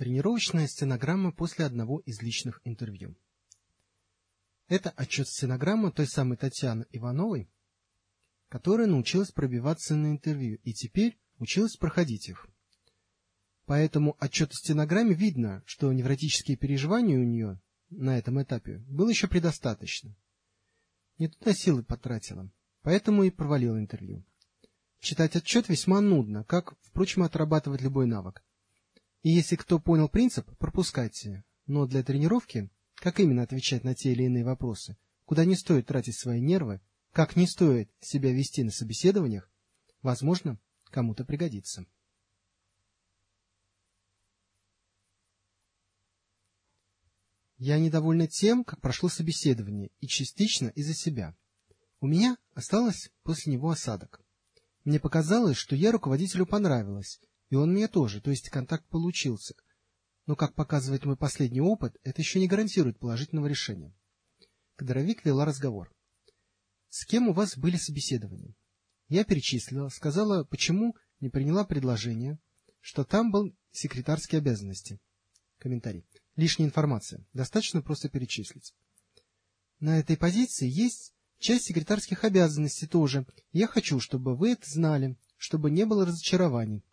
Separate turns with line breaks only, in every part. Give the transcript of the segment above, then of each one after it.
Тренировочная стенограмма после одного из личных интервью. Это отчет стенограммы той самой Татьяны Ивановой, которая научилась пробиваться на интервью и теперь училась проходить их. По этому отчету стенограмме видно, что невротические переживания у нее на этом этапе было еще предостаточно. Не туда силы потратила, поэтому и провалила интервью. Читать отчет весьма нудно, как, впрочем, отрабатывать любой навык. И если кто понял принцип, пропускайте. Но для тренировки, как именно отвечать на те или иные вопросы, куда не стоит тратить свои нервы, как не стоит себя вести на собеседованиях, возможно, кому-то пригодится. Я недовольна тем, как прошло собеседование, и частично из-за себя. У меня осталось после него осадок. Мне показалось, что я руководителю понравилась, и он мне тоже, то есть контакт получился. Но, как показывает мой последний опыт, это еще не гарантирует положительного решения. Кадровик вела разговор. «С кем у вас были собеседования?» Я перечислила, сказала, почему не приняла предложение, что там был секретарские обязанности. Комментарий. Лишняя информация. Достаточно просто перечислить. На этой позиции есть часть секретарских обязанностей тоже. Я хочу, чтобы вы это знали, чтобы не было разочарований.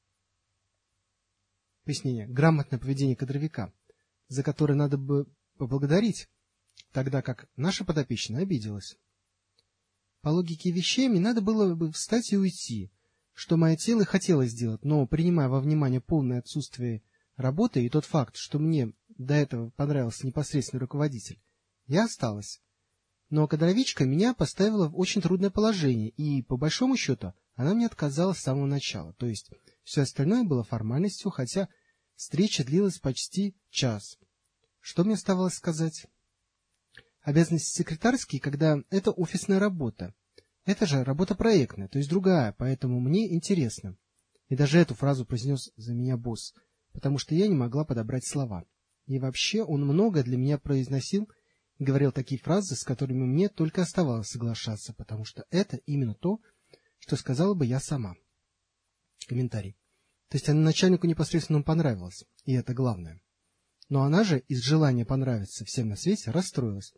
Пояснение. Грамотное поведение кадровика, за которое надо бы поблагодарить, тогда как наша подопечная обиделась. По логике вещей мне надо было бы встать и уйти, что мое тело хотело сделать, но, принимая во внимание полное отсутствие работы и тот факт, что мне до этого понравился непосредственный руководитель, я осталась. Но кадровичка меня поставила в очень трудное положение, и, по большому счету, она мне отказала с самого начала, то есть все остальное было формальностью, хотя встреча длилась почти час. Что мне оставалось сказать? Обязанности секретарские, когда это офисная работа. Это же работа проектная, то есть другая, поэтому мне интересно. И даже эту фразу произнес за меня босс, потому что я не могла подобрать слова. И вообще он много для меня произносил и говорил такие фразы, с которыми мне только оставалось соглашаться, потому что это именно то, что сказала бы я сама. Комментарий. То есть она начальнику непосредственно понравилась, и это главное. Но она же из желания понравиться всем на свете расстроилась.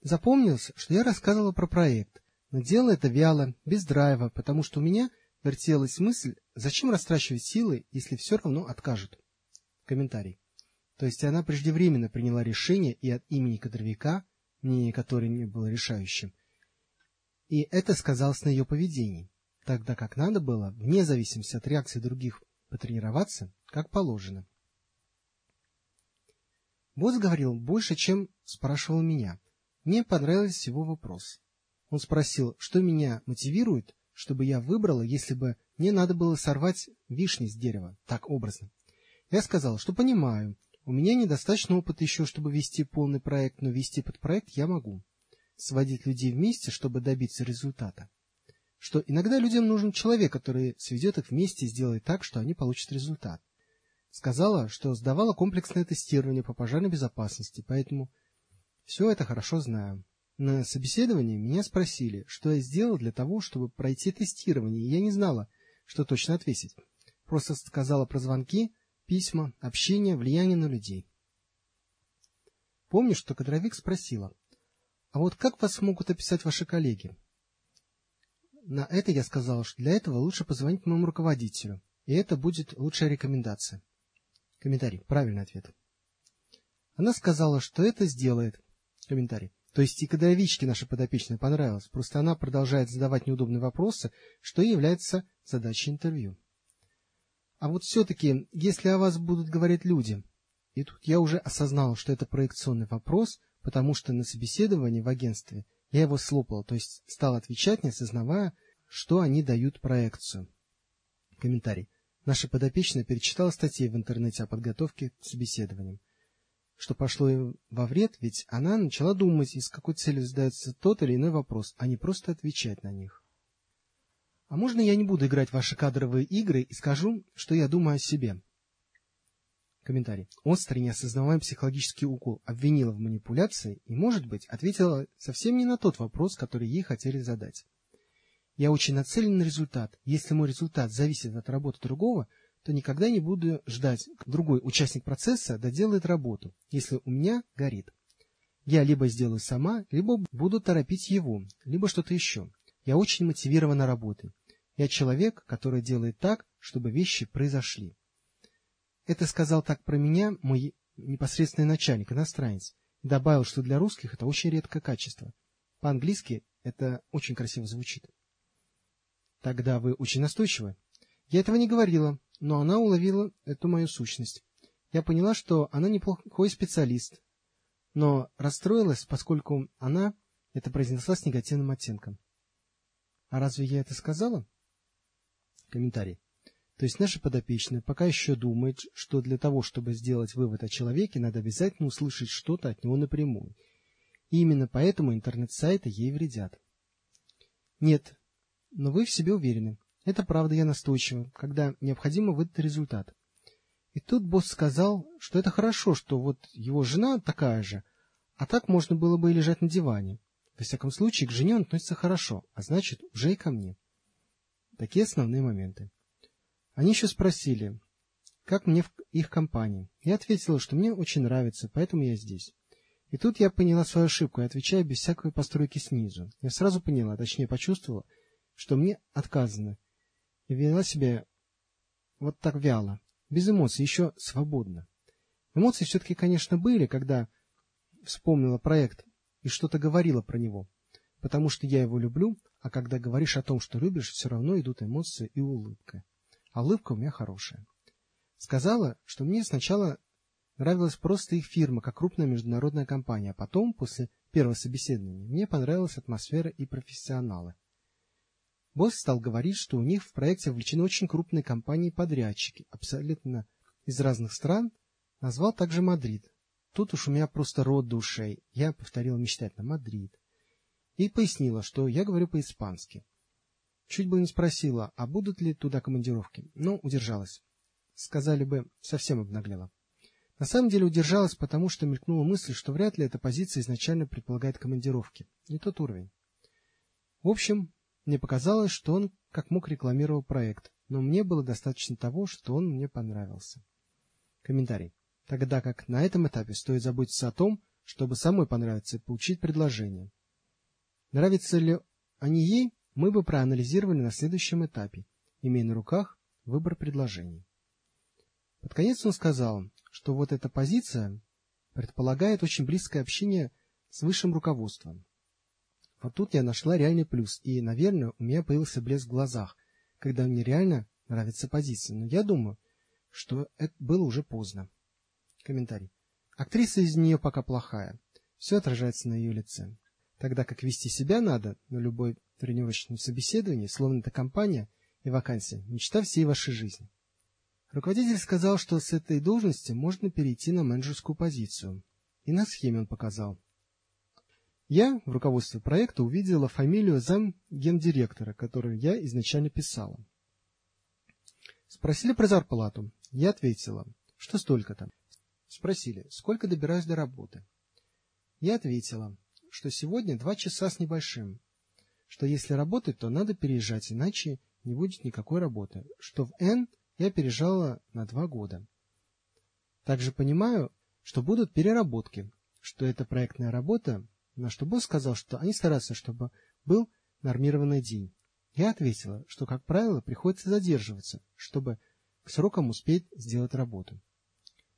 Запомнилось, что я рассказывала про проект, но делала это вяло, без драйва, потому что у меня вертелась мысль, зачем растрачивать силы, если все равно откажут. Комментарий. То есть она преждевременно приняла решение и от имени кадровика, мнение которое не было решающим, и это сказалось на ее поведении тогда как надо было, вне зависимости от реакции других, потренироваться, как положено. Босс говорил больше, чем спрашивал меня. Мне понравился его вопрос. Он спросил, что меня мотивирует, чтобы я выбрала, если бы мне надо было сорвать вишни с дерева, так образно. Я сказал, что понимаю, у меня недостаточно опыта еще, чтобы вести полный проект, но вести под проект я могу. Сводить людей вместе, чтобы добиться результата что иногда людям нужен человек, который сведет их вместе и сделает так, что они получат результат. Сказала, что сдавала комплексное тестирование по пожарной безопасности, поэтому все это хорошо знаю. На собеседовании меня спросили, что я сделал для того, чтобы пройти тестирование, и я не знала, что точно ответить. Просто сказала про звонки, письма, общение, влияние на людей. Помню, что кадровик спросила, а вот как вас могут описать ваши коллеги? На это я сказал, что для этого лучше позвонить моему руководителю, и это будет лучшая рекомендация. Комментарий. Правильный ответ. Она сказала, что это сделает. Комментарий. То есть и кадровичке наша подопечная понравилась, просто она продолжает задавать неудобные вопросы, что и является задачей интервью. А вот все-таки, если о вас будут говорить люди, и тут я уже осознал, что это проекционный вопрос, потому что на собеседовании в агентстве я его слопал, то есть стал отвечать, не осознавая, что они дают проекцию. Комментарий. Наша подопечная перечитала статьи в интернете о подготовке к собеседованиям. Что пошло во вред, ведь она начала думать, из какой целью задается тот или иной вопрос, а не просто отвечать на них. А можно я не буду играть в ваши кадровые игры и скажу, что я думаю о себе? Комментарий. Острый неосознаваемый психологический укол обвинила в манипуляции и, может быть, ответила совсем не на тот вопрос, который ей хотели задать. Я очень нацелен на результат. Если мой результат зависит от работы другого, то никогда не буду ждать, другой участник процесса доделает работу, если у меня горит. Я либо сделаю сама, либо буду торопить его, либо что-то еще. Я очень мотивирована работой. Я человек, который делает так, чтобы вещи произошли. Это сказал так про меня мой непосредственный начальник, иностранец, и добавил, что для русских это очень редкое качество. По-английски это очень красиво звучит. Тогда вы очень настойчивы. Я этого не говорила, но она уловила эту мою сущность. Я поняла, что она неплохой специалист, но расстроилась, поскольку она это произнесла с негативным оттенком. А разве я это сказала? Комментарий. То есть наша подопечная пока еще думает, что для того, чтобы сделать вывод о человеке, надо обязательно услышать что-то от него напрямую. И именно поэтому интернет-сайты ей вредят. Нет, но вы в себе уверены. Это правда, я настойчива, когда необходимо выдать результат. И тут босс сказал, что это хорошо, что вот его жена такая же, а так можно было бы и лежать на диване. Во всяком случае, к жене он относится хорошо, а значит, уже и ко мне. Такие основные моменты. Они еще спросили, как мне в их компании. Я ответила, что мне очень нравится, поэтому я здесь. И тут я поняла свою ошибку и отвечаю без всякой постройки снизу. Я сразу поняла, точнее почувствовала, что мне отказано, и вела себя вот так вяло, без эмоций, еще свободно. Эмоции все-таки, конечно, были, когда вспомнила проект и что-то говорила про него, потому что я его люблю, а когда говоришь о том, что любишь, все равно идут эмоции и улыбка. А улыбка у меня хорошая. Сказала, что мне сначала нравилась просто их фирма, как крупная международная компания, а потом, после первого собеседования, мне понравилась атмосфера и профессионалы. Босс стал говорить, что у них в проекте вовлечены очень крупные компании-подрядчики, абсолютно из разных стран, назвал также Мадрид. Тут уж у меня просто рот до ушей, я повторила мечтательно «Мадрид». И пояснила, что я говорю по-испански. Чуть бы не спросила, а будут ли туда командировки, но удержалась. Сказали бы, совсем обнаглела. На самом деле удержалась, потому что мелькнула мысль, что вряд ли эта позиция изначально предполагает командировки. Не тот уровень. В общем, мне показалось, что он как мог рекламировал проект, но мне было достаточно того, что он мне понравился. Комментарий. Тогда как на этом этапе стоит заботиться о том, чтобы самой понравиться и получить предложение. Нравится ли они ей, мы бы проанализировали на следующем этапе, имея на руках выбор предложений. Под конец он сказал, что вот эта позиция предполагает очень близкое общение с высшим руководством, вот тут я нашла реальный плюс, и, наверное, у меня появился блеск в глазах, когда мне реально нравится позиция. Но я думаю, что это было уже поздно. Комментарий. Актриса из нее пока плохая. Все отражается на ее лице. Тогда как вести себя надо на любой тренировочном собеседовании, словно это компания и вакансия, мечта всей вашей жизни. Руководитель сказал, что с этой должности можно перейти на менеджерскую позицию. И на схеме он показал. Я в руководстве проекта увидела фамилию зам гендиректора, которую я изначально писала. Спросили про зарплату. Я ответила, что столько-то. Спросили, сколько добираюсь до работы. Я ответила, что сегодня два часа с небольшим, что если работать, то надо переезжать, иначе не будет никакой работы, что в Н я переезжала на два года. Также понимаю, что будут переработки, что эта проектная работа на что босс сказал, что они стараются, чтобы был нормированный день. Я ответила, что, как правило, приходится задерживаться, чтобы к срокам успеть сделать работу.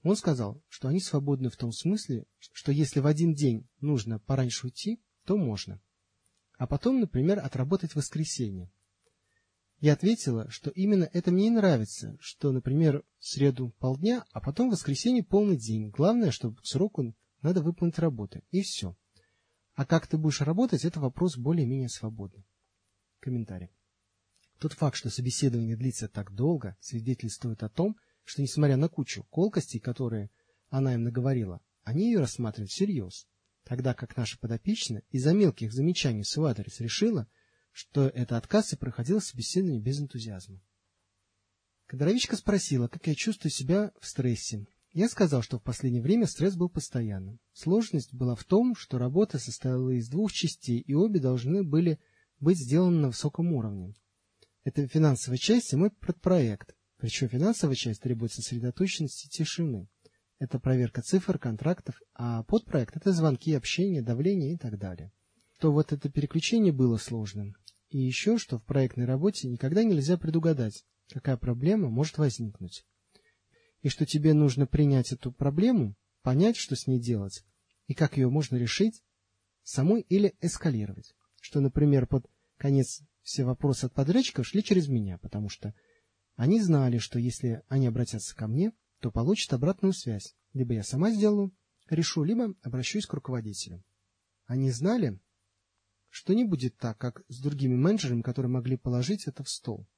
Он сказал, что они свободны в том смысле, что если в один день нужно пораньше уйти, то можно. А потом, например, отработать воскресенье. Я ответила, что именно это мне и нравится, что, например, среду полдня, а потом в воскресенье полный день. Главное, чтобы к сроку надо выполнить работу. И все. А как ты будешь работать, это вопрос более-менее свободный. Комментарий. Тот факт, что собеседование длится так долго, свидетельствует о том, что, несмотря на кучу колкостей, которые она им наговорила, они ее рассматривают всерьез, тогда как наша подопечная из-за мелких замечаний в свой адрес решила, что это отказ и проходило собеседование без энтузиазма. Кадровичка спросила, как я чувствую себя в стрессе, я сказал, что в последнее время стресс был постоянным. Сложность была в том, что работа состояла из двух частей, и обе должны были быть сделаны на высоком уровне. Это финансовая часть и мой проект. Причем финансовая часть требует сосредоточенности и тишины. Это проверка цифр, контрактов, а подпроект – это звонки, общение, давление и так далее. То вот это переключение было сложным. И еще, что в проектной работе никогда нельзя предугадать, какая проблема может возникнуть. И что тебе нужно принять эту проблему, понять, что с ней делать, и как ее можно решить самой или эскалировать. Что, например, под конец все вопросы от подрядчиков шли через меня, потому что они знали, что если они обратятся ко мне, то получат обратную связь. Либо я сама сделаю, решу, либо обращусь к руководителю. Они знали, что не будет так, как с другими менеджерами, которые могли положить это в стол.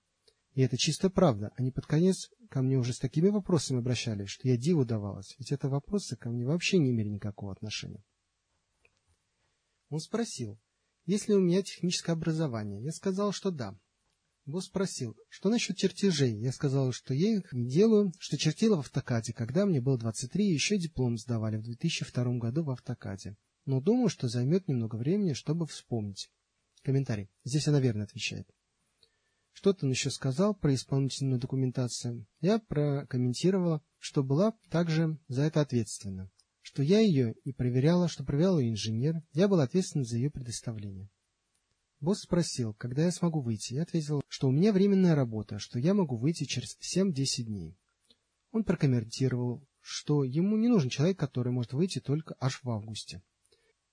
И это чистая правда. Они под конец ко мне уже с такими вопросами обращались, что я диву давалась, ведь это вопросы ко мне вообще не имели никакого отношения. Он спросил, есть ли у меня техническое образование. Я сказал, что да. Босс спросил, что насчет чертежей. Я сказал, что я их не делаю, что чертила в автокаде, когда мне было 23, и еще диплом сдавали в 2002 году в автокаде. Но думаю, что займет немного времени, чтобы вспомнить. Комментарий. Здесь она верно отвечает. Что-то он еще сказал про исполнительную документацию. Я прокомментировала, что была также за это ответственна. Что я ее и проверяла, что проверял инженер. Я был ответственен за ее предоставление. Босс спросил, когда я смогу выйти. Я ответил, что у меня временная работа, что я могу выйти через 7-10 дней. Он прокомментировал, что ему не нужен человек, который может выйти только аж в августе.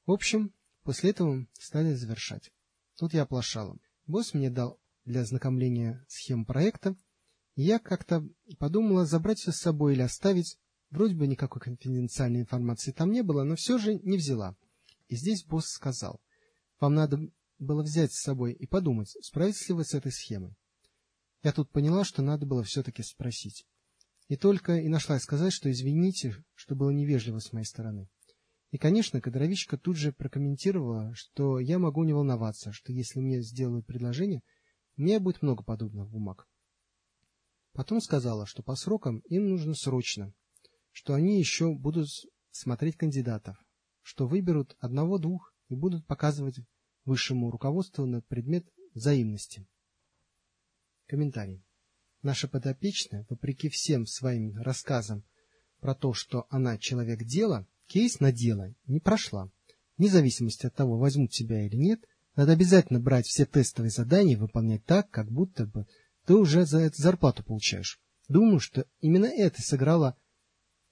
В общем, после этого стали завершать. Тут я оплошала. Босс мне дал для ознакомления схем проекта, и я как-то подумала забрать все с собой или оставить. Вроде бы никакой конфиденциальной информации там не было, но все же не взяла. И здесь босс сказал, вам надо было взять с собой и подумать, справитесь ли вы с этой схемой. Я тут поняла, что надо было все-таки спросить. И только и нашла сказать, что извините, что было невежливо с моей стороны. И, конечно, кадровичка тут же прокомментировала, что я могу не волноваться, что если мне сделают предложение, мне будет много подобных бумаг. Потом сказала, что по срокам им нужно срочно, что они еще будут смотреть кандидатов, что выберут одного-двух и будут показывать высшему руководству на предмет взаимности. Комментарий. Наша подопечная, вопреки всем своим рассказам про то, что она человек дела, кейс на дело не прошла. Вне зависимости от того, возьмут тебя или нет, надо обязательно брать все тестовые задания и выполнять так, как будто бы ты уже за это зарплату получаешь. Думаю, что именно это сыграло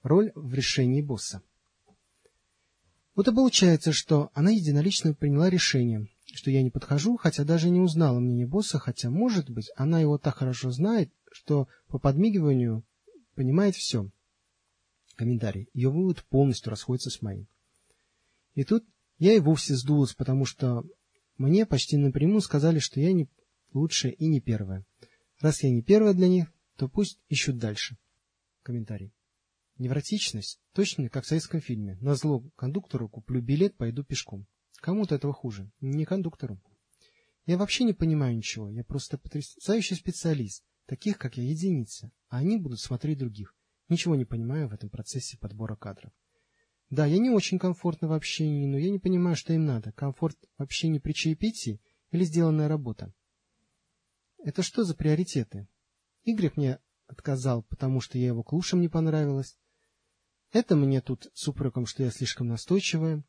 роль в решении босса. Вот и получается, что она единолично приняла решение, что я не подхожу, хотя даже не узнала мнение босса, хотя, может быть, она его так хорошо знает, что по подмигиванию понимает все. Комментарий. Ее вывод полностью расходится с моим. И тут я и вовсе сдулась, потому что мне почти напрямую сказали, что я не лучшая и не первая. Раз я не первая для них, то пусть ищут дальше. Комментарий. Невротичность точно как в советском фильме. На зло кондуктору куплю билет, пойду пешком. Кому-то этого хуже, не кондуктору. Я вообще не понимаю ничего, я просто потрясающий специалист, таких, как я, единица, а они будут смотреть других. Ничего не понимаю в этом процессе подбора кадров. Да, я не очень комфортно в общении, но я не понимаю, что им надо. Комфорт в общении при чаепитии или сделанная работа? Это что за приоритеты? Игорь мне отказал, потому что я его клушам не понравилась. Это мне тут с упреком, что я слишком настойчивая.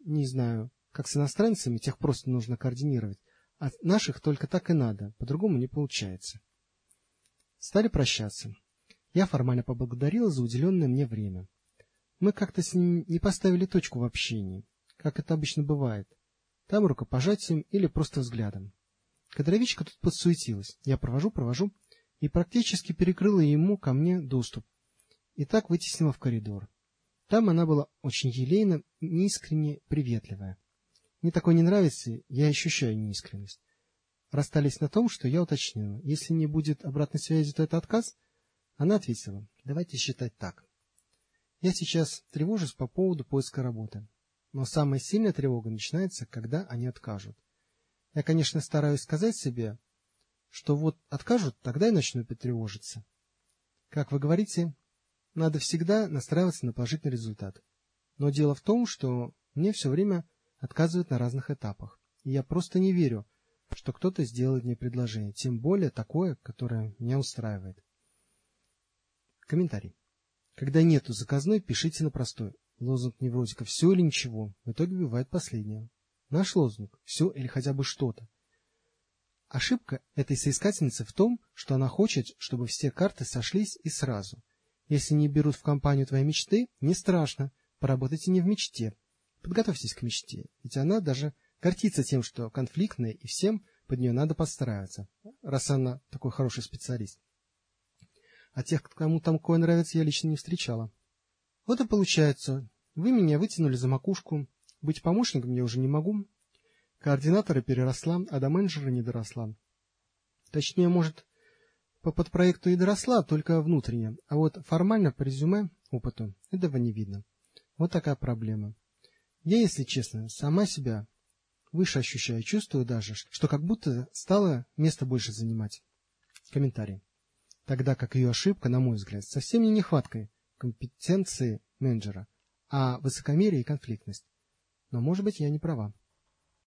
Не знаю, как с иностранцами, тех просто нужно координировать, а наших только так и надо, по-другому не получается. Стали прощаться. Я формально поблагодарила за уделенное мне время. Мы как-то с ним не поставили точку в общении, как это обычно бывает. Там рукопожатием или просто взглядом. Кадровичка тут подсуетилась. Я провожу, провожу, и практически перекрыла ему ко мне доступ. И так вытеснила в коридор. Там она была очень елейна, неискренне приветливая. Мне такое не нравится, я ощущаю неискренность. Расстались на том, что я уточнила. Если не будет обратной связи, то это отказ? Она ответила, давайте считать так. Я сейчас тревожусь по поводу поиска работы. Но самая сильная тревога начинается, когда они откажут. Я, конечно, стараюсь сказать себе, что вот откажут, тогда и начну тревожиться. Как вы говорите, надо всегда настраиваться на положительный результат. Но дело в том, что мне все время отказывают на разных этапах. И я просто не верю, что кто-то сделает мне предложение, тем более такое, которое меня устраивает. Комментарий. Когда нету заказной, пишите на простой. Лозунг невротика «все или ничего» в итоге бывает последнее. Наш лозунг «все или хотя бы что-то». Ошибка этой соискательницы в том, что она хочет, чтобы все карты сошлись и сразу. Если не берут в компанию твоей мечты, не страшно, поработайте не в мечте. Подготовьтесь к мечте, ведь она даже гордится тем, что конфликтная, и всем под нее надо подстраиваться, раз она такой хороший специалист. А тех, кому там кое нравится, я лично не встречала. Вот и получается, вы меня вытянули за макушку, быть помощником я уже не могу, координатора переросла, а до менеджера не доросла. Точнее, может, по подпроекту и доросла, только внутренне, а вот формально по резюме, опыту, этого не видно. Вот такая проблема. Я, если честно, сама себя выше ощущаю, чувствую даже, что как будто стало место больше занимать. Комментарий. Тогда как ее ошибка, на мой взгляд, совсем не нехваткой компетенции менеджера, а высокомерие и конфликтность. Но, может быть, я не права.